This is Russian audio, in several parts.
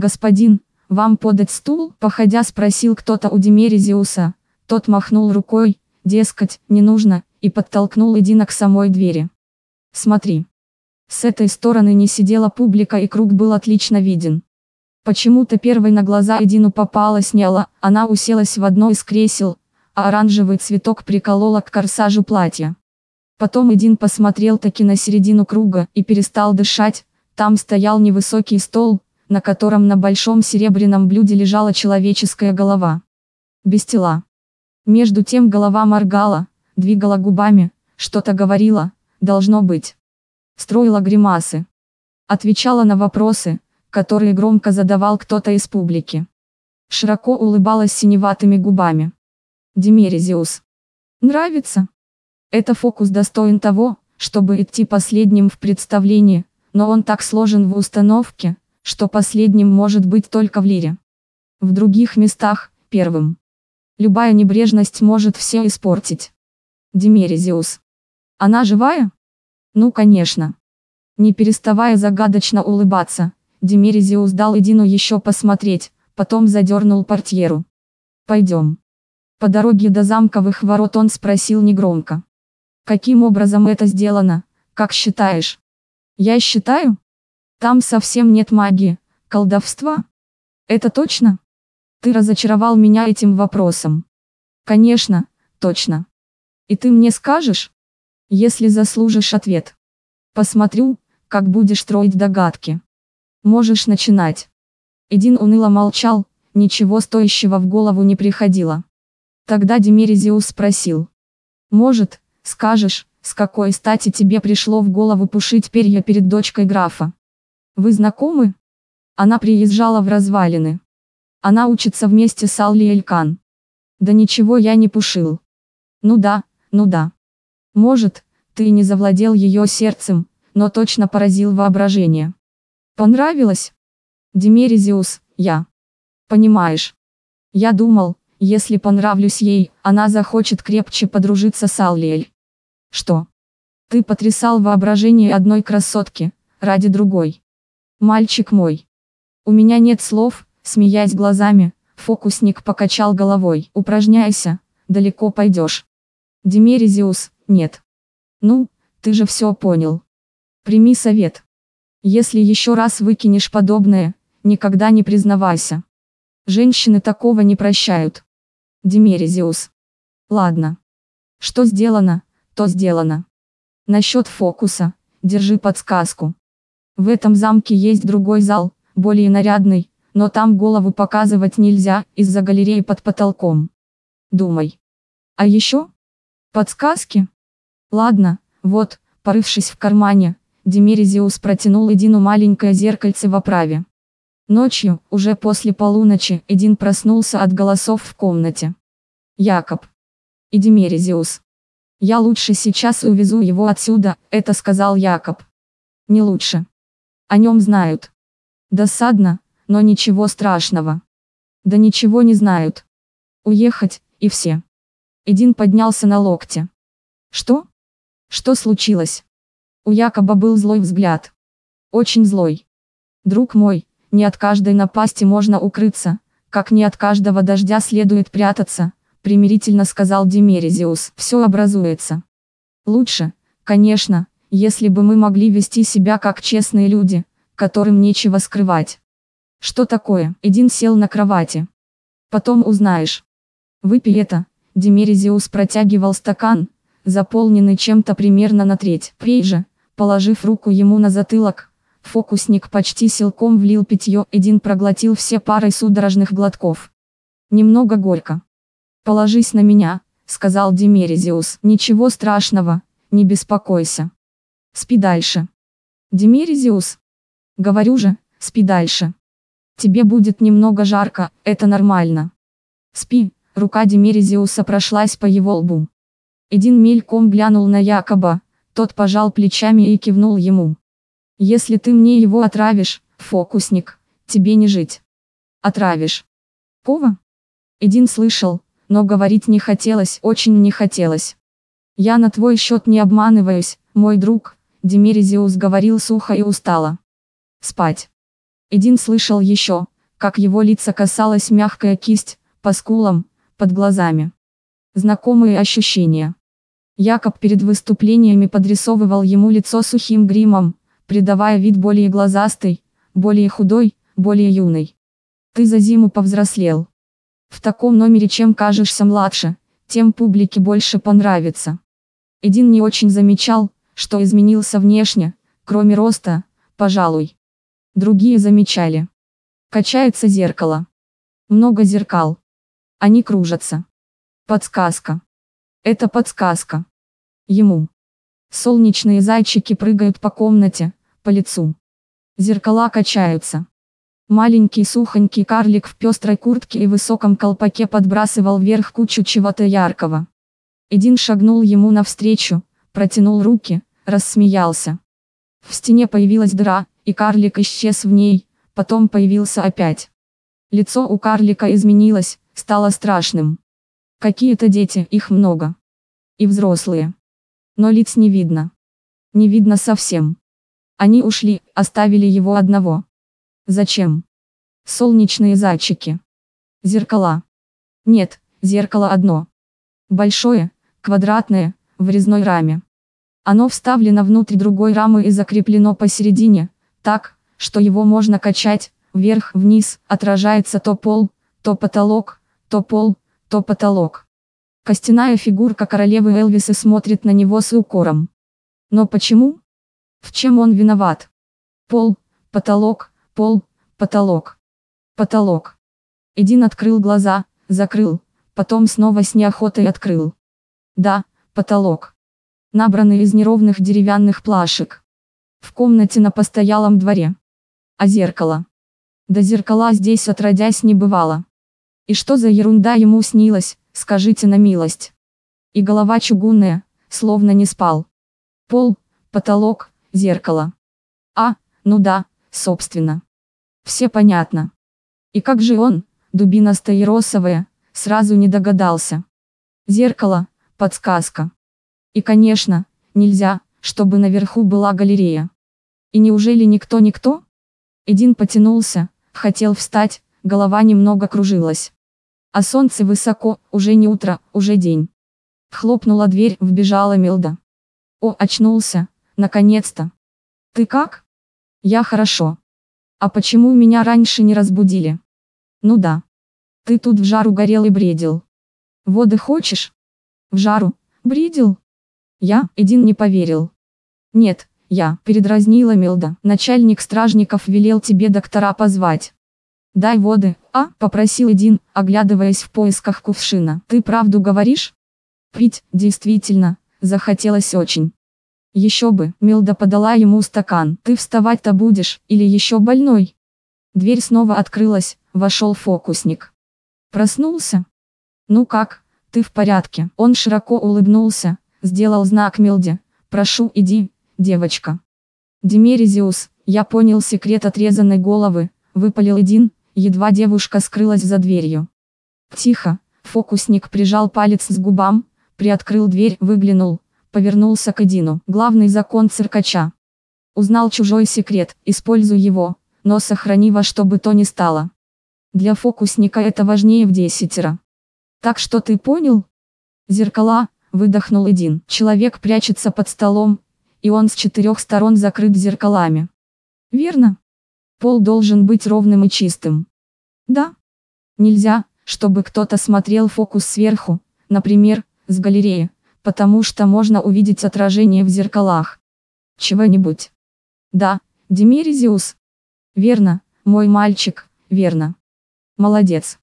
«Господин, вам подать стул?» – походя спросил кто-то у Демерезиуса. Тот махнул рукой, дескать, не нужно, и подтолкнул Эдина к самой двери. «Смотри». С этой стороны не сидела публика и круг был отлично виден. Почему-то первой на глаза Эдину попалась Няла, она уселась в одно из кресел, а оранжевый цветок приколола к корсажу платья. Потом Эдин посмотрел таки на середину круга и перестал дышать, там стоял невысокий стол, на котором на большом серебряном блюде лежала человеческая голова. Без тела. Между тем голова моргала, двигала губами, что-то говорила, должно быть. Строила гримасы. Отвечала на вопросы, которые громко задавал кто-то из публики. Широко улыбалась синеватыми губами. Демерезиус. Нравится? Это фокус достоин того, чтобы идти последним в представлении, но он так сложен в установке, что последним может быть только в лире. В других местах – первым. Любая небрежность может все испортить. Демерезиус. Она живая? Ну конечно. Не переставая загадочно улыбаться, Демерезиус дал Эдину еще посмотреть, потом задернул портьеру. Пойдем. По дороге до замковых ворот он спросил негромко. Каким образом это сделано, как считаешь? Я считаю? Там совсем нет магии, колдовства. Это точно? Ты разочаровал меня этим вопросом. Конечно, точно. И ты мне скажешь? Если заслужишь ответ. Посмотрю, как будешь строить догадки. Можешь начинать. Эдин уныло молчал, ничего стоящего в голову не приходило. Тогда Демерезиус спросил. Может, скажешь, с какой стати тебе пришло в голову пушить перья перед дочкой графа? Вы знакомы? Она приезжала в развалины. Она учится вместе с Алли Элькан. Да ничего я не пушил. Ну да, ну да. Может, ты не завладел ее сердцем, но точно поразил воображение. Понравилось? Демерезиус, я. Понимаешь. Я думал, если понравлюсь ей, она захочет крепче подружиться с Аллиэль. Что? Ты потрясал воображение одной красотки, ради другой. Мальчик мой. У меня нет слов, смеясь глазами, фокусник покачал головой. Упражняйся, далеко пойдешь. Демерезиус, нет. Ну, ты же все понял. Прими совет. Если еще раз выкинешь подобное, никогда не признавайся. Женщины такого не прощают. Демерезиус. Ладно. Что сделано, то сделано. Насчет фокуса, держи подсказку. В этом замке есть другой зал, более нарядный, но там голову показывать нельзя, из-за галереи под потолком. Думай. А еще? Подсказки? Ладно, вот, порывшись в кармане, Демерезиус протянул Эдину маленькое зеркальце в оправе. Ночью, уже после полуночи, Эдин проснулся от голосов в комнате. Якоб. И Демерезиус. Я лучше сейчас увезу его отсюда, это сказал Якоб. Не лучше. О нем знают. Досадно, но ничего страшного. Да ничего не знают. Уехать, и все. Эдин поднялся на локте. Что? Что случилось? У Якоба был злой взгляд. Очень злой. Друг мой, не от каждой напасти можно укрыться, как не от каждого дождя следует прятаться, примирительно сказал Демерезиус. Все образуется. Лучше, конечно, если бы мы могли вести себя как честные люди, которым нечего скрывать. Что такое? Эдин сел на кровати. Потом узнаешь. Выпей это. Демерезиус протягивал стакан, заполненный чем-то примерно на треть. Пей же, положив руку ему на затылок, Фокусник почти силком влил питье, Эдин проглотил все парой судорожных глотков. Немного горько. «Положись на меня», — сказал Демерезиус. «Ничего страшного, не беспокойся. Спи дальше». «Демерезиус?» «Говорю же, спи дальше. Тебе будет немного жарко, это нормально. Спи». Рука Демерезиуса прошлась по его лбу. Эдин мельком глянул на Якоба, тот пожал плечами и кивнул ему. Если ты мне его отравишь, фокусник, тебе не жить. Отравишь. Кова? Эдин слышал, но говорить не хотелось, очень не хотелось. Я на твой счет не обманываюсь, мой друг, Демерезиус говорил сухо и устало. Спать. Эдин слышал еще, как его лица касалась мягкая кисть, по скулам, под глазами. Знакомые ощущения. Якоб перед выступлениями подрисовывал ему лицо сухим гримом, придавая вид более глазастый, более худой, более юный. Ты за зиму повзрослел. В таком номере чем кажешься младше, тем публике больше понравится. Эдин не очень замечал, что изменился внешне, кроме роста, пожалуй. Другие замечали. Качается зеркало. Много зеркал. Они кружатся. Подсказка. Это подсказка. Ему. Солнечные зайчики прыгают по комнате, по лицу. Зеркала качаются. Маленький сухонький карлик в пестрой куртке и высоком колпаке подбрасывал вверх кучу чего-то яркого. Эдин шагнул ему навстречу, протянул руки, рассмеялся. В стене появилась дыра, и карлик исчез в ней, потом появился опять. Лицо у карлика изменилось, стало страшным. Какие-то дети, их много. И взрослые. Но лиц не видно. Не видно совсем. Они ушли, оставили его одного. Зачем? Солнечные зайчики. Зеркала. Нет, зеркало одно. Большое, квадратное, в резной раме. Оно вставлено внутрь другой рамы и закреплено посередине, так, что его можно качать, вверх-вниз, отражается то пол, то потолок, то пол, то потолок. Костяная фигурка королевы Элвисы смотрит на него с укором. Но почему? В чем он виноват? Пол, потолок, Пол, потолок. Потолок. Эдин открыл глаза, закрыл, потом снова с неохотой открыл. Да, потолок. Набранный из неровных деревянных плашек. В комнате на постоялом дворе. А зеркало? Да зеркала здесь отродясь не бывало. И что за ерунда ему снилась, скажите на милость. И голова чугунная, словно не спал. Пол, потолок, зеркало. А, ну да, собственно. Все понятно. И как же он, дубина стаиросовая, сразу не догадался. Зеркало, подсказка. И конечно, нельзя, чтобы наверху была галерея. И неужели никто-никто? Эдин потянулся, хотел встать, голова немного кружилась. А солнце высоко, уже не утро, уже день. Хлопнула дверь, вбежала Милда. О, очнулся, наконец-то. Ты как? Я хорошо. А почему меня раньше не разбудили? Ну да. Ты тут в жару горел и бредил. Воды хочешь? В жару? Бредил? Я, Эдин не поверил. Нет, я, передразнила Милда. Начальник стражников велел тебе доктора позвать. Дай воды, а, попросил Эдин, оглядываясь в поисках кувшина. Ты правду говоришь? Пить, действительно, захотелось очень. Еще бы, Милда подала ему стакан. Ты вставать-то будешь, или еще больной? Дверь снова открылась, вошел фокусник. Проснулся? Ну как, ты в порядке? Он широко улыбнулся, сделал знак Милде. Прошу, иди, девочка. Демерезиус, я понял секрет отрезанной головы, выпалил один, едва девушка скрылась за дверью. Тихо, фокусник прижал палец с губам, приоткрыл дверь, выглянул, повернулся к Эдину. Главный закон циркача. Узнал чужой секрет, используй его, но сохрани во что бы то ни стало. Для фокусника это важнее в десятеро. Так что ты понял? Зеркала, выдохнул Эдин. Человек прячется под столом, и он с четырех сторон закрыт зеркалами. Верно? Пол должен быть ровным и чистым. Да? Нельзя, чтобы кто-то смотрел фокус сверху, например, с галереи потому что можно увидеть отражение в зеркалах. Чего-нибудь. Да, Демиризиус. Верно, мой мальчик, верно. Молодец.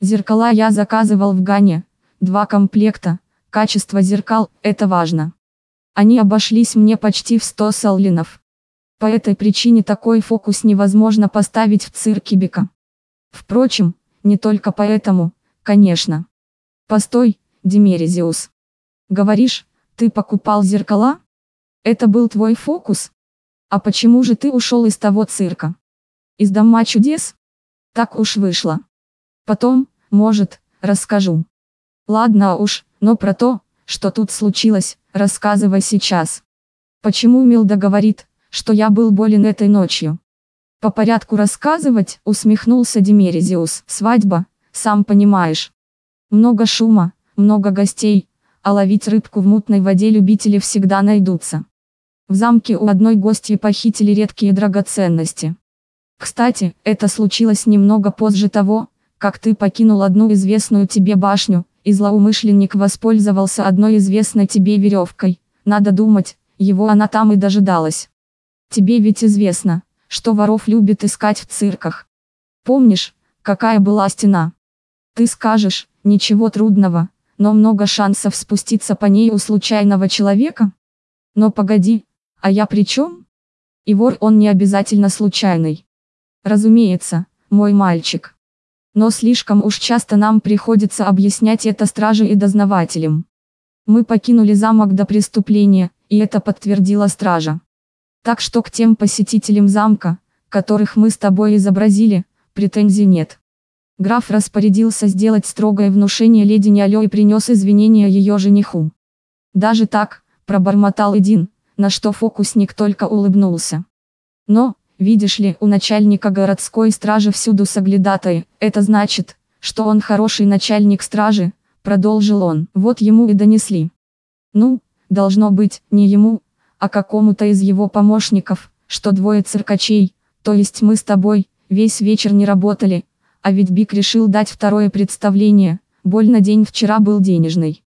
Зеркала я заказывал в Гане, два комплекта, качество зеркал, это важно. Они обошлись мне почти в 100 саллинов. По этой причине такой фокус невозможно поставить в цирке Бека. Впрочем, не только поэтому, конечно. Постой, Демерезиус. Говоришь, ты покупал зеркала? Это был твой фокус? А почему же ты ушел из того цирка? Из дома чудес? Так уж вышло. Потом, может, расскажу. Ладно уж, но про то, что тут случилось, рассказывай сейчас. Почему Милда говорит, что я был болен этой ночью? По порядку рассказывать, усмехнулся Демерезиус. Свадьба, сам понимаешь. Много шума, много гостей, а ловить рыбку в мутной воде любители всегда найдутся. В замке у одной гости похитили редкие драгоценности. Кстати, это случилось немного позже того, как ты покинул одну известную тебе башню, и злоумышленник воспользовался одной известной тебе веревкой. Надо думать, его она там и дожидалась. Тебе ведь известно, что воров любят искать в цирках. Помнишь, какая была стена? Ты скажешь, ничего трудного, но много шансов спуститься по ней у случайного человека? Но погоди, а я при чем? И вор он не обязательно случайный. Разумеется, мой мальчик. Но слишком уж часто нам приходится объяснять это страже и дознавателям. Мы покинули замок до преступления, и это подтвердила стража. Так что к тем посетителям замка, которых мы с тобой изобразили, претензий нет. Граф распорядился сделать строгое внушение леди Нялё и принес извинения ее жениху. Даже так, пробормотал Эдин, на что фокусник только улыбнулся. Но, Видишь ли, у начальника городской стражи всюду соглядатай, это значит, что он хороший начальник стражи, продолжил он. Вот ему и донесли. Ну, должно быть, не ему, а какому-то из его помощников, что двое циркачей, то есть мы с тобой, весь вечер не работали, а ведь Бик решил дать второе представление, больно день вчера был денежный.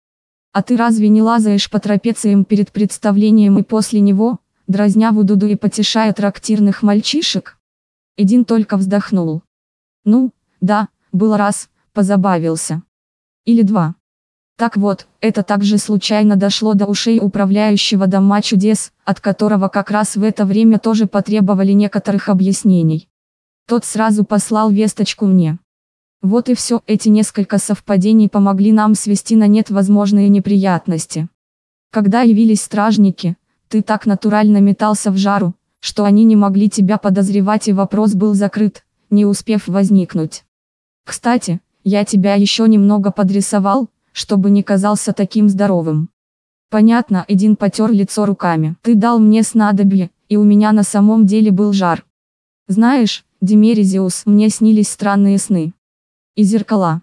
А ты разве не лазаешь по трапециям перед представлением и после него, дразня Вудуду и потешая трактирных мальчишек? Эдин только вздохнул. Ну, да, был раз, позабавился. Или два. Так вот, это также случайно дошло до ушей управляющего Дома чудес, от которого как раз в это время тоже потребовали некоторых объяснений. Тот сразу послал весточку мне. Вот и все, эти несколько совпадений помогли нам свести на нет возможные неприятности. Когда явились стражники, ты так натурально метался в жару, что они не могли тебя подозревать и вопрос был закрыт, не успев возникнуть. Кстати, я тебя еще немного подрисовал, чтобы не казался таким здоровым. Понятно, Эдин потер лицо руками. Ты дал мне снадобье, и у меня на самом деле был жар. Знаешь, Демерезиус, мне снились странные сны. И зеркала.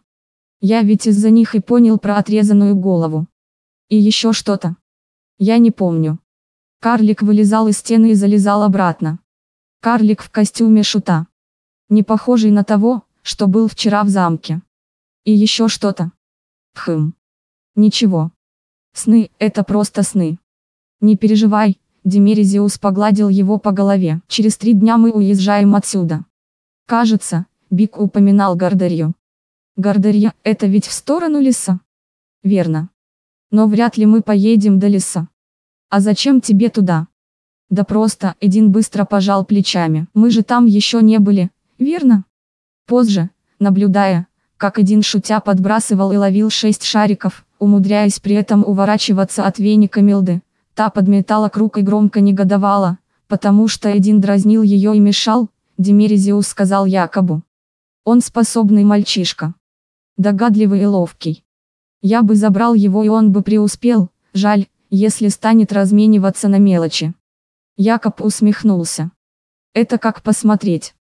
Я ведь из-за них и понял про отрезанную голову. И еще что-то. Я не помню. Карлик вылезал из стены и залезал обратно. Карлик в костюме шута. Не похожий на того, что был вчера в замке. И еще что-то. Хм. Ничего. Сны – это просто сны. Не переживай, Демерезиус погладил его по голове. Через три дня мы уезжаем отсюда. Кажется, Бик упоминал Гардарью. Гардарья – это ведь в сторону леса? Верно. Но вряд ли мы поедем до леса. А зачем тебе туда? Да просто, Эдин быстро пожал плечами. Мы же там еще не были, верно? Позже, наблюдая, как Эдин шутя подбрасывал и ловил шесть шариков, умудряясь при этом уворачиваться от веника Милды, та подметала круг и громко негодовала, потому что Эдин дразнил ее и мешал, Демерезиус сказал Якобу. Он способный мальчишка. Догадливый и ловкий. Я бы забрал его и он бы преуспел, жаль, если станет размениваться на мелочи. Якоб усмехнулся. Это как посмотреть.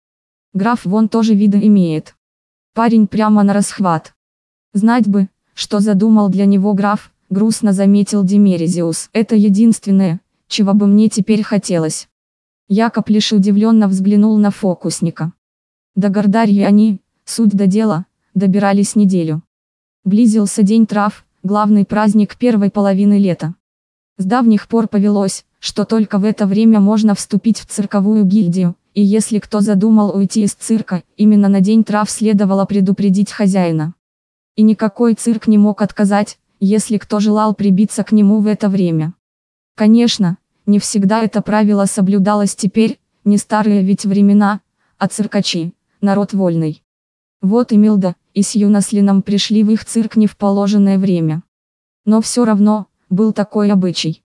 Граф вон тоже вида имеет. Парень прямо на расхват. Знать бы, что задумал для него граф, грустно заметил Демерезиус. Это единственное, чего бы мне теперь хотелось. Якоб лишь удивленно взглянул на фокусника. До Гордарьи они, суть до дела, добирались неделю. Близился день трав, главный праздник первой половины лета. С давних пор повелось, что только в это время можно вступить в цирковую гильдию, и если кто задумал уйти из цирка, именно на день трав следовало предупредить хозяина. И никакой цирк не мог отказать, если кто желал прибиться к нему в это время. Конечно, не всегда это правило соблюдалось теперь, не старые ведь времена, а циркачи, народ вольный. Вот и Милда, и с Юнаслином пришли в их цирк не в положенное время. Но все равно, был такой обычай.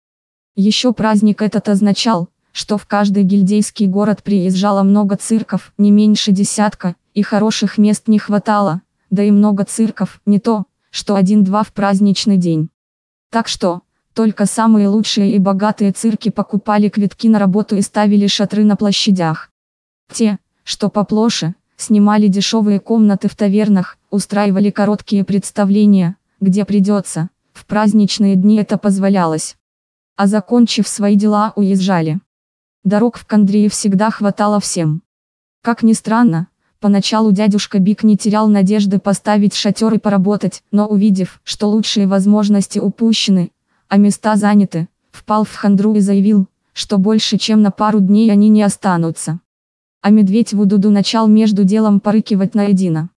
Еще праздник этот означал, что в каждый гильдейский город приезжало много цирков, не меньше десятка, и хороших мест не хватало, да и много цирков, не то, что один-два в праздничный день. Так что, только самые лучшие и богатые цирки покупали квитки на работу и ставили шатры на площадях. Те, что поплоше, снимали дешевые комнаты в тавернах, устраивали короткие представления, где придется, в праздничные дни это позволялось. А закончив свои дела уезжали. Дорог в Кандрии всегда хватало всем. Как ни странно, поначалу дядюшка Бик не терял надежды поставить шатер и поработать, но увидев, что лучшие возможности упущены, а места заняты, впал в хандру и заявил, что больше чем на пару дней они не останутся. А медведь Вудуду начал между делом порыкивать на Эдина.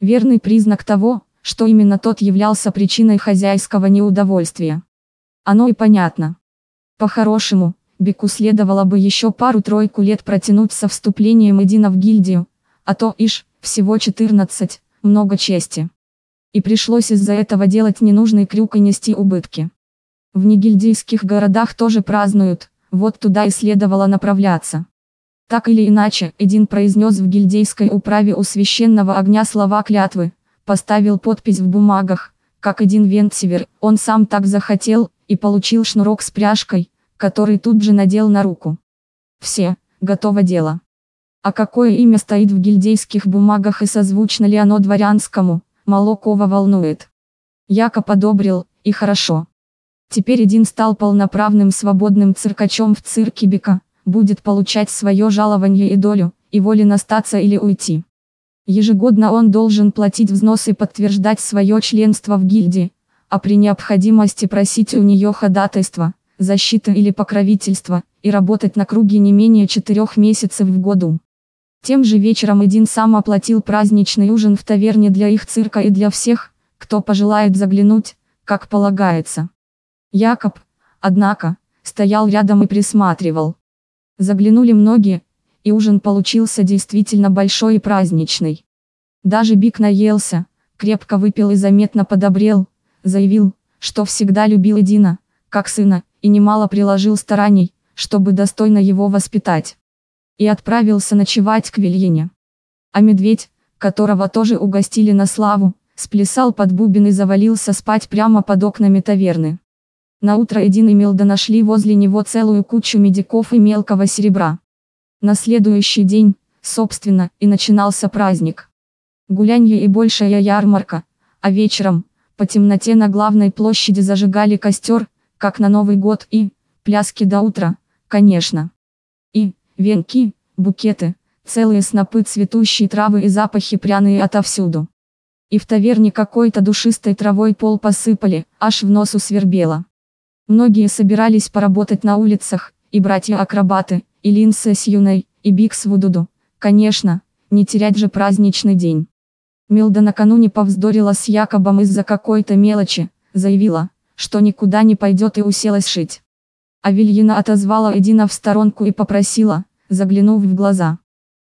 Верный признак того, что именно тот являлся причиной хозяйского неудовольствия. Оно и понятно. По-хорошему, Бику следовало бы еще пару-тройку лет протянуть со вступлением Эдина в гильдию, а то ишь, всего 14, много чести. И пришлось из-за этого делать ненужный крюк и нести убытки. В негильдийских городах тоже празднуют, вот туда и следовало направляться. Так или иначе, Эдин произнес в гильдейской управе у священного огня слова клятвы, поставил подпись в бумагах, как Эдин Вентсивер, он сам так захотел, и получил шнурок с пряжкой, который тут же надел на руку. Все, готово дело. А какое имя стоит в гильдейских бумагах и созвучно ли оно дворянскому, мало кого волнует. Якоб одобрил, и хорошо. Теперь Эдин стал полноправным свободным циркачом в цирке Бека, будет получать свое жалование и долю, и волен остаться или уйти. Ежегодно он должен платить взносы и подтверждать свое членство в гильдии, а при необходимости просить у нее ходатайство защиты или покровительства, и работать на круге не менее четырех месяцев в году. Тем же вечером Эдин сам оплатил праздничный ужин в таверне для их цирка и для всех, кто пожелает заглянуть, как полагается. Якоб, однако, стоял рядом и присматривал. Заглянули многие, и ужин получился действительно большой и праздничный. Даже Бик наелся, крепко выпил и заметно подобрел, заявил, что всегда любил Эдина, как сына, и немало приложил стараний, чтобы достойно его воспитать. И отправился ночевать к Вильине. А медведь, которого тоже угостили на славу, сплясал под бубен и завалился спать прямо под окнами таверны. На утро Эдин и Милда нашли возле него целую кучу медиков и мелкого серебра. На следующий день, собственно, и начинался праздник. Гулянье и большая ярмарка, а вечером, по темноте на главной площади зажигали костер, как на Новый год и, пляски до утра, конечно. И, венки, букеты, целые снопы цветущей травы и запахи пряные отовсюду. И в таверне какой-то душистой травой пол посыпали, аж в носу свербело. Многие собирались поработать на улицах, и братья-акробаты, и Линса с Юной, и Бикс Вудуду, конечно, не терять же праздничный день. Милда накануне повздорила с Якобом из-за какой-то мелочи, заявила, что никуда не пойдет и уселась шить. А Вильина отозвала Эдина в сторонку и попросила, заглянув в глаза.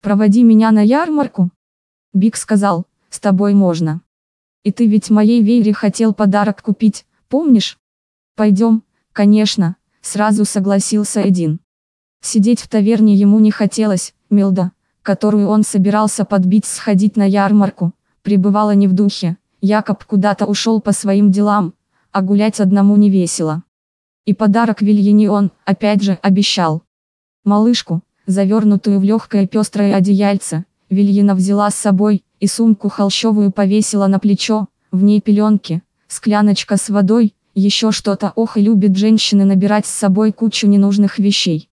«Проводи меня на ярмарку?» Бик сказал, «С тобой можно. И ты ведь моей Вейре хотел подарок купить, помнишь?» «Пойдем, конечно», сразу согласился Эдин. Сидеть в таверне ему не хотелось, Милда, которую он собирался подбить сходить на ярмарку, пребывала не в духе, Якоб куда-то ушел по своим делам, а гулять одному не весело. И подарок Вильяне он, опять же, обещал. Малышку, завернутую в легкое пестрое одеяльце, Вильяна взяла с собой, и сумку холщовую повесила на плечо, в ней пеленки, скляночка с водой, еще что-то ох и любит женщины набирать с собой кучу ненужных вещей.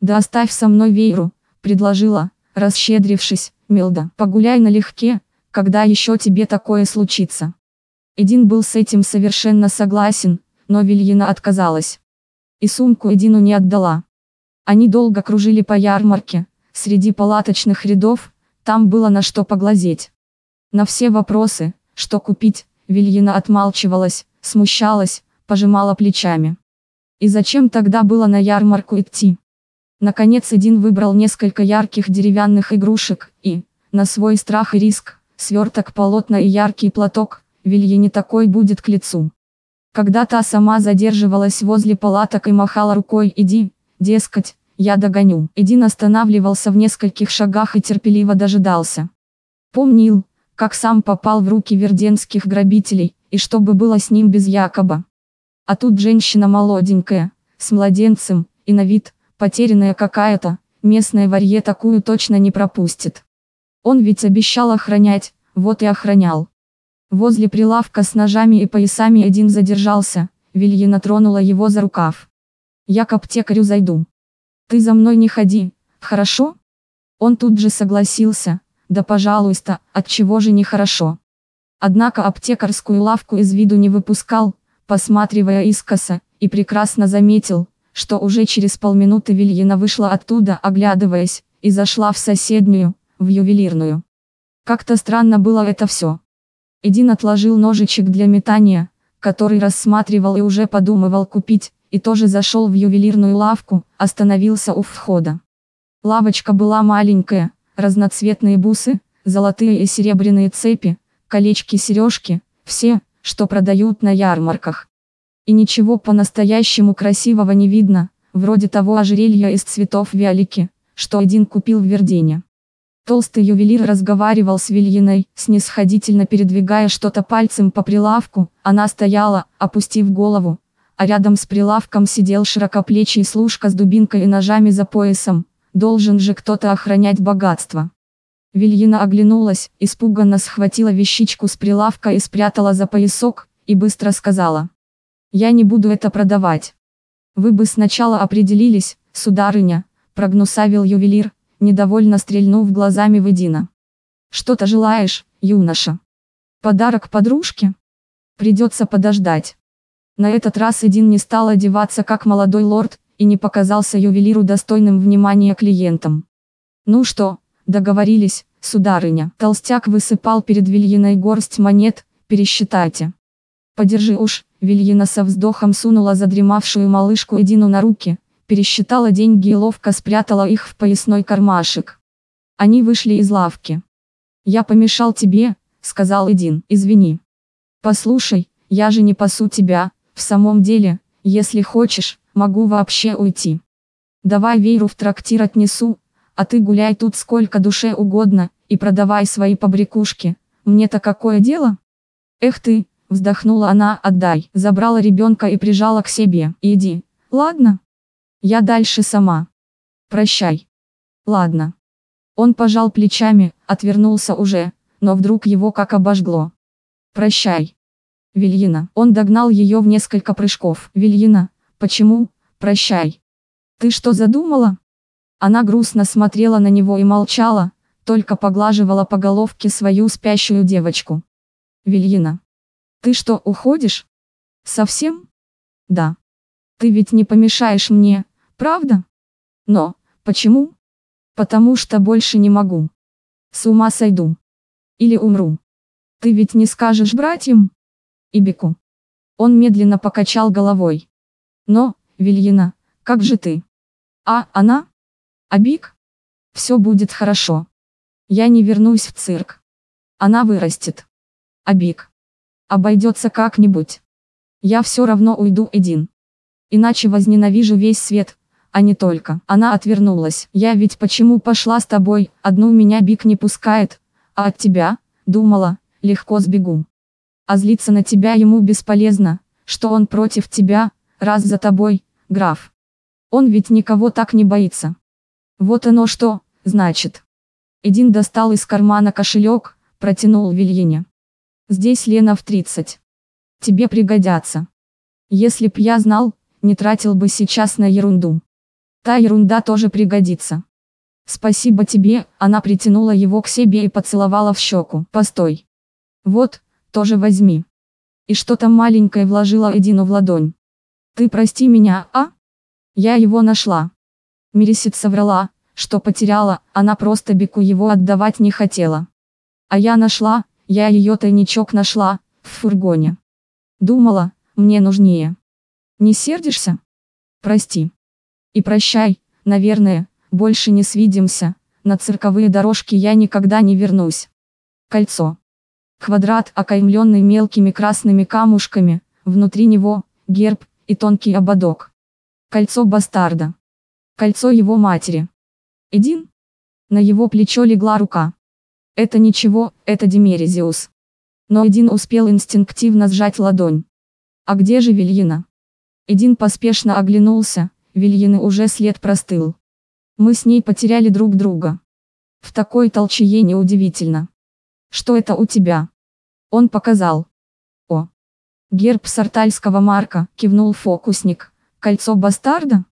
Да оставь со мной вееру, предложила, расщедрившись, Милда, погуляй налегке, когда еще тебе такое случится. Эдин был с этим совершенно согласен, но Вильена отказалась. И сумку Эдину не отдала. Они долго кружили по ярмарке, среди палаточных рядов, там было на что поглазеть. На все вопросы, что купить, Вильена отмалчивалась, смущалась, пожимала плечами. И зачем тогда было на ярмарку идти? Наконец Эдин выбрал несколько ярких деревянных игрушек и, на свой страх и риск, сверток полотна и яркий платок, Вилье не такой будет к лицу. Когда та сама задерживалась возле палаток и махала рукой «иди», дескать, я догоню. Эдин останавливался в нескольких шагах и терпеливо дожидался. Помнил, как сам попал в руки верденских грабителей, и что бы было с ним без Якоба. А тут женщина молоденькая, с младенцем, и на вид, потерянная какая-то, местное варье такую точно не пропустит. Он ведь обещал охранять, вот и охранял. Возле прилавка с ножами и поясами один задержался, Вильена тронула его за рукав. «Я к аптекарю зайду. Ты за мной не ходи, хорошо?» Он тут же согласился, да пожалуйста, от чего же нехорошо. Однако аптекарскую лавку из виду не выпускал, посматривая искоса, и прекрасно заметил, что уже через полминуты Вильена вышла оттуда, оглядываясь, и зашла в соседнюю, в ювелирную. Как-то странно было это все. Эдин отложил ножичек для метания, который рассматривал и уже подумывал купить, и тоже зашел в ювелирную лавку, остановился у входа. Лавочка была маленькая, разноцветные бусы, золотые и серебряные цепи, колечки-сережки, все, что продают на ярмарках. И ничего по-настоящему красивого не видно, вроде того ожерелья из цветов виолики, что один купил в Вердене. Толстый ювелир разговаривал с Вильиной, снисходительно передвигая что-то пальцем по прилавку, она стояла, опустив голову, а рядом с прилавком сидел широкоплечий служка с дубинкой и ножами за поясом, Должен же кто-то охранять богатство. Вильина оглянулась, испуганно схватила вещичку с прилавка и спрятала за поясок, и быстро сказала. «Я не буду это продавать. Вы бы сначала определились, сударыня», прогнусавил ювелир, недовольно стрельнув глазами в Эдина. «Что-то желаешь, юноша? Подарок подружке? Придется подождать». На этот раз Эдин не стал одеваться как молодой лорд, и не показался ювелиру достойным внимания клиентам. «Ну что, договорились, сударыня?» Толстяк высыпал перед Вильиной горсть монет, пересчитайте. «Подержи уж», Вильина со вздохом сунула задремавшую малышку Эдину на руки, пересчитала деньги и ловко спрятала их в поясной кармашек. Они вышли из лавки. «Я помешал тебе», — сказал Эдин, — «извини». «Послушай, я же не пасу тебя, в самом деле, если хочешь, Могу вообще уйти. Давай Вейру в трактир отнесу, а ты гуляй тут сколько душе угодно, и продавай свои побрякушки. Мне-то какое дело? Эх ты, вздохнула она, отдай. Забрала ребенка и прижала к себе. Иди. Ладно? Я дальше сама. Прощай. Ладно. Он пожал плечами, отвернулся уже, но вдруг его как обожгло. Прощай. Вильина. Он догнал ее в несколько прыжков. Вильина, Почему? Прощай. Ты что задумала? Она грустно смотрела на него и молчала, только поглаживала по головке свою спящую девочку. Вильина. Ты что, уходишь? Совсем? Да. Ты ведь не помешаешь мне, правда? Но, почему? Потому что больше не могу. С ума сойду. Или умру. Ты ведь не скажешь братьям? Ибику. Он медленно покачал головой. Но, Вильина, как же ты? А, она? Абик? Все будет хорошо. Я не вернусь в цирк. Она вырастет. Абик. Обойдется как-нибудь. Я все равно уйду один. Иначе возненавижу весь свет, а не только. Она отвернулась. Я ведь почему пошла с тобой, одну меня Бик не пускает, а от тебя, думала, легко сбегу. А злиться на тебя ему бесполезно, что он против тебя, раз за тобой, граф. Он ведь никого так не боится. Вот оно что, значит. Эдин достал из кармана кошелек, протянул Вильине. Здесь Лена в 30. Тебе пригодятся. Если б я знал, не тратил бы сейчас на ерунду. Та ерунда тоже пригодится. Спасибо тебе, она притянула его к себе и поцеловала в щеку. Постой. Вот, тоже возьми. И что-то маленькое вложила Эдину в ладонь. Ты прости меня, а? Я его нашла. Мересит соврала, что потеряла, она просто Бику его отдавать не хотела. А я нашла, я ее тайничок нашла, в фургоне. Думала, мне нужнее. Не сердишься? Прости. И прощай, наверное, больше не свидимся, на цирковые дорожки я никогда не вернусь. Кольцо. Квадрат, окаймленный мелкими красными камушками, внутри него, герб, и тонкий ободок. Кольцо бастарда. Кольцо его матери. Эдин? На его плечо легла рука. Это ничего, это Демерезиус. Но Эдин успел инстинктивно сжать ладонь. А где же Вильина? Эдин поспешно оглянулся, Вильины уже след простыл. Мы с ней потеряли друг друга. В такой толчее неудивительно. Что это у тебя? Он показал. О. Герб сартальского марка, кивнул фокусник. Кольцо бастарда?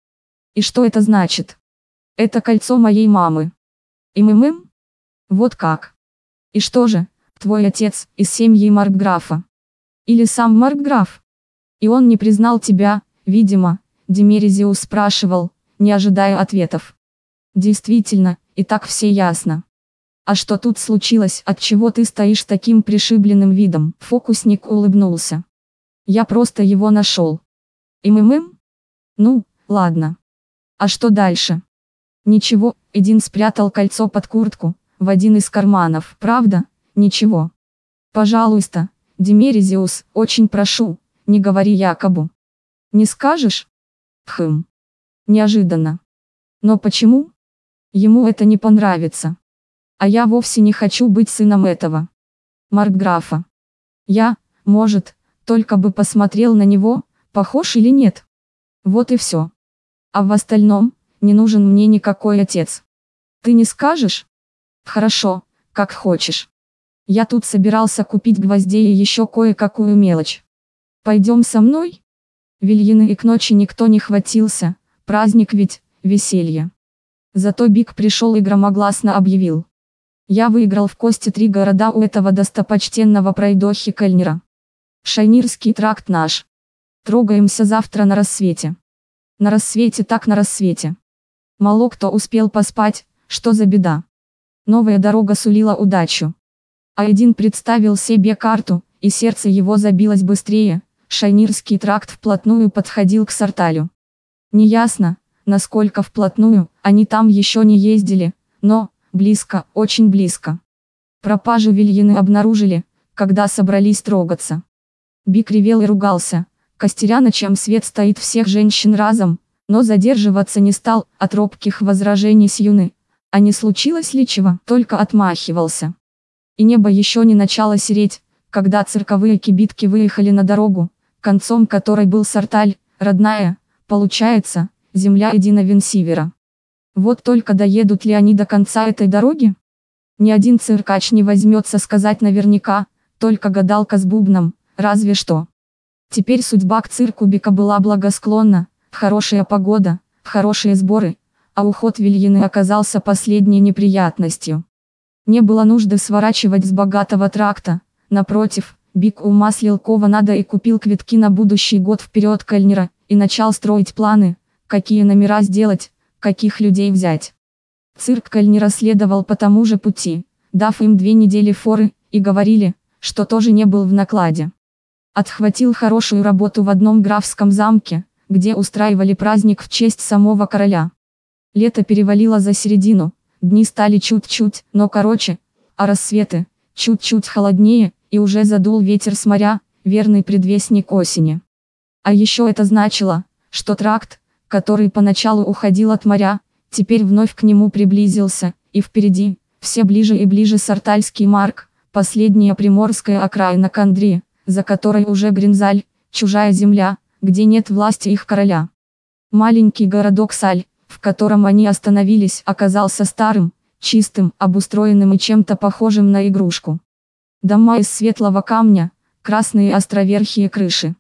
И что это значит? Это кольцо моей мамы. И мы мым? Вот как. И что же, твой отец из семьи Маркграфа? Или сам Маркграф? И он не признал тебя, видимо, Демерезиус спрашивал, не ожидая ответов. Действительно, и так все ясно. А что тут случилось, от чего ты стоишь таким пришибленным видом? Фокусник улыбнулся. Я просто его нашел. И мы мым? Ну, ладно. А что дальше? Ничего, Эдин спрятал кольцо под куртку, в один из карманов. Правда? Ничего. Пожалуйста, Демерезиус, очень прошу, не говори якобы. Не скажешь? Хм. Неожиданно. Но почему? Ему это не понравится. А я вовсе не хочу быть сыном этого. Маркграфа. Я, может, только бы посмотрел на него, похож или нет. Вот и все. А в остальном, не нужен мне никакой отец. Ты не скажешь? Хорошо, как хочешь. Я тут собирался купить гвоздей и еще кое-какую мелочь. Пойдем со мной? Вильины и к ночи никто не хватился, праздник ведь, веселье. Зато Биг пришел и громогласно объявил. Я выиграл в кости три города у этого достопочтенного пройдохи Кельнера. Шайнирский тракт наш. Трогаемся завтра на рассвете. На рассвете так на рассвете. Мало кто успел поспать, что за беда. Новая дорога сулила удачу. Айдин представил себе карту, и сердце его забилось быстрее, Шайнирский тракт вплотную подходил к Сарталю. Неясно, насколько вплотную, они там еще не ездили, но, близко, очень близко. Пропажу Вильины обнаружили, когда собрались трогаться. Бик ревел и ругался, костеря на чем свет стоит всех женщин разом, но задерживаться не стал от робких возражений с юны, а не случилось ли чего, только отмахивался. И небо еще не начало сереть, когда цирковые кибитки выехали на дорогу, концом которой был Сарталь, родная, получается, земля Эдина Венсивера. Вот только доедут ли они до конца этой дороги? Ни один циркач не возьмется сказать наверняка, только гадалка с бубном, разве что. Теперь судьба к цирку Бика была благосклонна, хорошая погода, хорошие сборы, а уход Вильины оказался последней неприятностью. Не было нужды сворачивать с богатого тракта, напротив, Бик умаслил кого надо и купил квитки на будущий год вперед Кальнера, и начал строить планы, какие номера сделать, каких людей взять. Цирк Кальнера следовал по тому же пути, дав им две недели форы, и говорили, что тоже не был в накладе. Отхватил хорошую работу в одном графском замке, где устраивали праздник в честь самого короля. Лето перевалило за середину, дни стали чуть-чуть, но короче, а рассветы, чуть-чуть холоднее, и уже задул ветер с моря, верный предвестник осени. А еще это значило, что тракт, который поначалу уходил от моря, теперь вновь к нему приблизился, и впереди, все ближе и ближе Сартальский марк, последняя приморская окраина Кандри, за которой уже Гринзаль, чужая земля, где нет власти их короля. Маленький городок Саль, в котором они остановились, оказался старым, чистым, обустроенным и чем-то похожим на игрушку. Дома из светлого камня, красные островерхие крыши.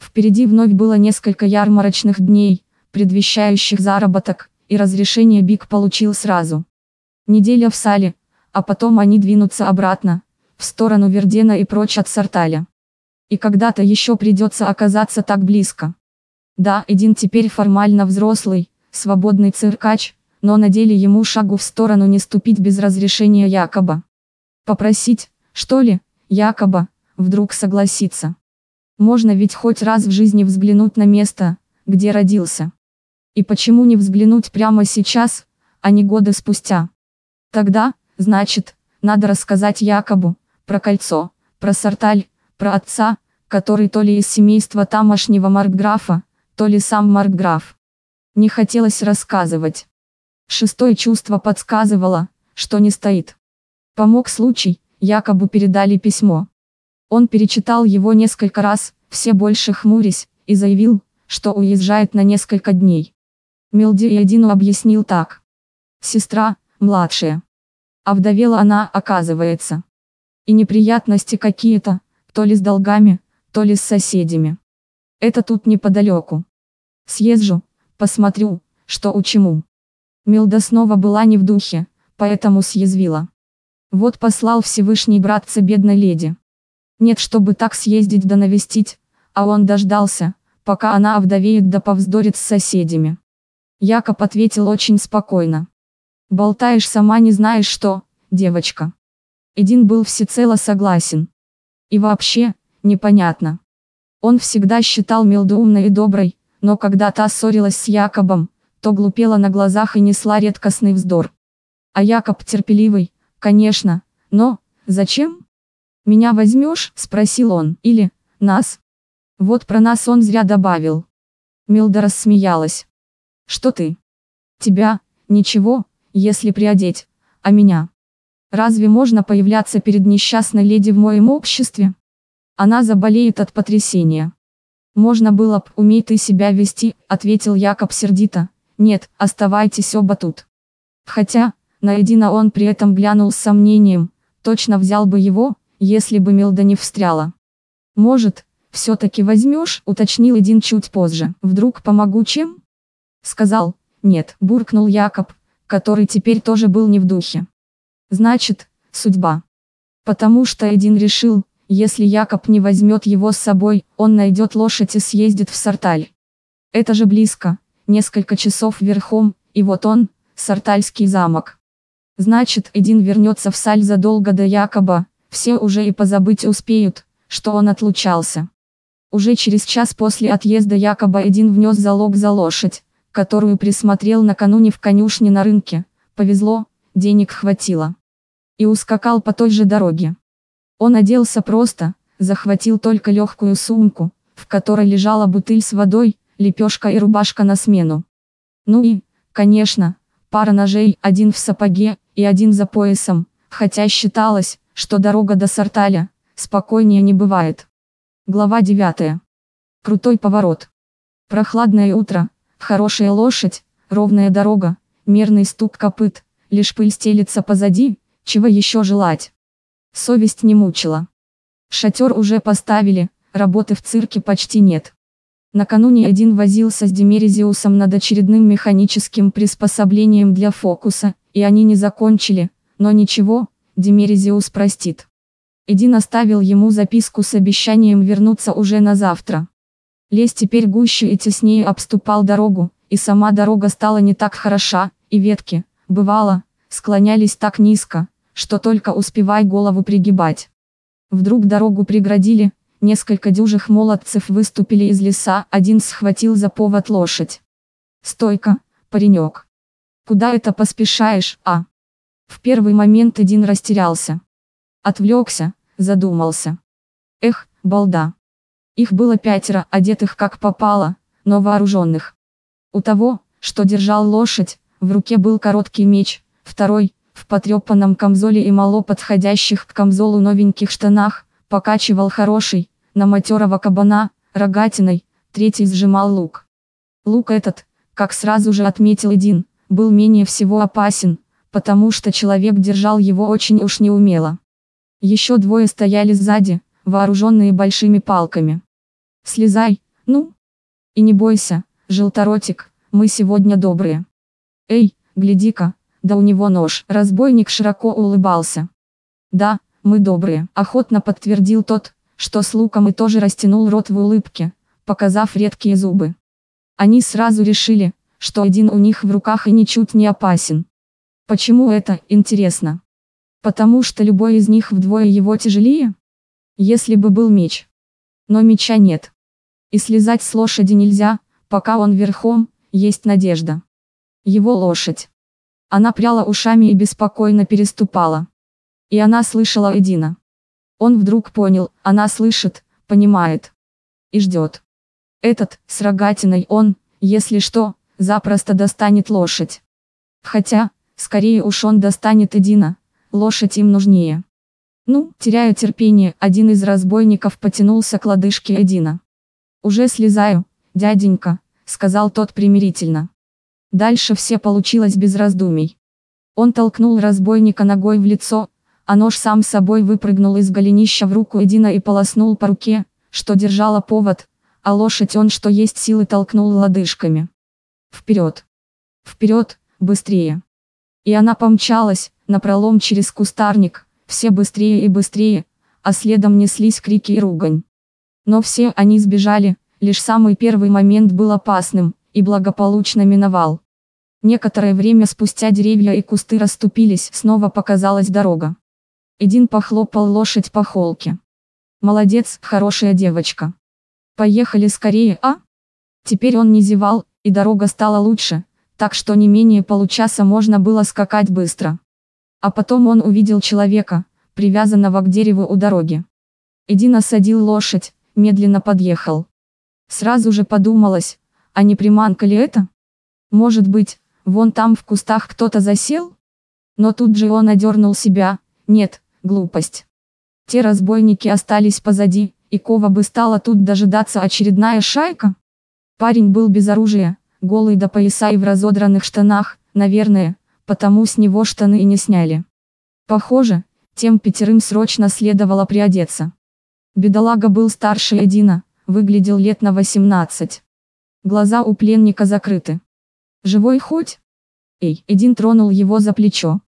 Впереди вновь было несколько ярмарочных дней, предвещающих заработок, и разрешение Биг получил сразу. Неделя в Сале, а потом они двинутся обратно, в сторону Вердена и прочь от Сарталя. И когда-то еще придется оказаться так близко. Да, Эдин теперь формально взрослый, свободный циркач, но на деле ему шагу в сторону не ступить без разрешения Якоба. Попросить, что ли, Якоба, вдруг согласиться. Можно ведь хоть раз в жизни взглянуть на место, где родился. И почему не взглянуть прямо сейчас, а не годы спустя? Тогда, значит, надо рассказать Якобу, про кольцо, про Сарталь, про отца, который то ли из семейства тамошнего Маркграфа, то ли сам Маркграф. Не хотелось рассказывать. Шестое чувство подсказывало, что не стоит. Помог случай, якобы передали письмо. Он перечитал его несколько раз, все больше хмурясь, и заявил, что уезжает на несколько дней. Мелди Едину объяснил так. Сестра, младшая. А вдовела она, оказывается. И неприятности какие-то, то ли с долгами, то ли с соседями. Это тут неподалеку. Съезжу, посмотрю, что у чему. Милда снова была не в духе, поэтому съязвила. Вот послал Всевышний братца бедной леди. Нет, чтобы так съездить да навестить, а он дождался, пока она овдовеет да повздорит с соседями. Якоб ответил очень спокойно. Болтаешь сама не знаешь что, девочка. Эдин был всецело согласен. И вообще, непонятно. Он всегда считал Милду умной и доброй, но когда та ссорилась с Якобом, то глупела на глазах и несла редкостный вздор. А Якоб терпеливый, конечно, но, зачем? «Меня возьмешь?» – спросил он, или, нас. Вот про нас он зря добавил. Милда рассмеялась. Что ты? Тебя, ничего, если приодеть, а меня? Разве можно появляться перед несчастной леди в моем обществе? Она заболеет от потрясения. Можно было б, умей ты себя вести, ответил Якоб сердито. Нет, оставайтесь оба тут. Хотя, на он при этом глянул с сомнением, точно взял бы его, если бы Милда не встряла. Может, все-таки возьмешь, уточнил Эдин чуть позже. Вдруг помогу чем? Сказал, нет, буркнул Якоб, который теперь тоже был не в духе. Значит, судьба. Потому что Эдин решил, если Якоб не возьмет его с собой, он найдет лошадь и съездит в Сарталь. Это же близко, несколько часов верхом, и вот он, Сартальский замок. Значит, Эдин вернется в Саль задолго до Якоба, все уже и позабыть успеют, что он отлучался. Уже через час после отъезда Якоба Эдин внес залог за лошадь, которую присмотрел накануне в конюшне на рынке, повезло, денег хватило. И ускакал по той же дороге. Он оделся просто, захватил только легкую сумку, в которой лежала бутыль с водой, лепешка и рубашка на смену. Ну и, конечно, пара ножей, один в сапоге и один за поясом, хотя считалось, что дорога до Сарталя, спокойнее не бывает. Глава 9. Крутой поворот. Прохладное утро, хорошая лошадь, ровная дорога, мерный стук копыт, лишь пыль стелится позади, чего еще желать. Совесть не мучила. Шатер уже поставили, работы в цирке почти нет. Накануне один возился с Демерезиусом над очередным механическим приспособлением для фокуса, и они не закончили, но ничего, Демерезиус простит. Эдин оставил ему записку с обещанием вернуться уже на завтра. Лес теперь гуще и теснее обступал дорогу, и сама дорога стала не так хороша, и ветки, бывало, склонялись так низко, что только успевай голову пригибать. Вдруг дорогу преградили, несколько дюжих молодцев выступили из леса, один схватил за повод лошадь. «Стойка, паренек! Куда это поспешаешь, а?» В первый момент один растерялся. Отвлекся, задумался. Эх, балда. Их было пятеро, одетых как попало, но вооруженных. У того, что держал лошадь, в руке был короткий меч, второй, в потрепанном камзоле и мало подходящих к камзолу новеньких штанах, покачивал хороший, на матерого кабана, рогатиной, третий сжимал лук. Лук этот, как сразу же отметил один, был менее всего опасен, потому что человек держал его очень уж неумело. Еще двое стояли сзади, вооруженные большими палками. «Слезай, ну! И не бойся, желторотик, мы сегодня добрые. Эй, гляди-ка, да у него нож. Разбойник широко улыбался. Да, мы добрые, охотно подтвердил тот, что с луком и тоже растянул рот в улыбке, показав редкие зубы. Они сразу решили, что один у них в руках и ничуть не опасен. Почему это, интересно? Потому что любой из них вдвое его тяжелее? Если бы был меч. Но меча нет. И слезать с лошади нельзя, пока он верхом, есть надежда. Его лошадь. Она пряла ушами и беспокойно переступала. И она слышала Эдина. Он вдруг понял, она слышит, понимает. И ждет. Этот, с рогатиной он, если что, запросто достанет лошадь. Хотя, скорее уж он достанет Эдина, лошадь им нужнее. Ну, теряя терпение, один из разбойников потянулся к лодыжке Эдина. «Уже слезаю, дяденька», — сказал тот примирительно. Дальше все получилось без раздумий. Он толкнул разбойника ногой в лицо, а нож сам собой выпрыгнул из голенища в руку Эдина и полоснул по руке, что держала повод, а лошадь он что есть силы толкнул лодыжками. Вперед! Вперед, быстрее! И она помчалась, напролом через кустарник, все быстрее и быстрее, а следом неслись крики и ругань. Но все они сбежали, лишь самый первый момент был опасным, и благополучно миновал. Некоторое время спустя деревья и кусты расступились, снова показалась дорога. Эдин похлопал лошадь по холке. Молодец, хорошая девочка. Поехали скорее, а? Теперь он не зевал, и дорога стала лучше, так что не менее получаса можно было скакать быстро. А потом он увидел человека, привязанного к дереву у дороги. Эдин осадил лошадь, медленно подъехал. Сразу же подумалось, а не приманка ли это? Может быть, вон там в кустах кто-то засел? Но тут же он одернул себя, нет, глупость. Те разбойники остались позади, и Кова бы стала тут дожидаться очередная шайка? Парень был без оружия, голый до пояса и в разодранных штанах, наверное, потому с него штаны и не сняли. Похоже, тем пятерым срочно следовало приодеться. Бедолага был старше Эдина, выглядел лет на 18. Глаза у пленника закрыты. «Живой хоть?» Эй, Эдин тронул его за плечо.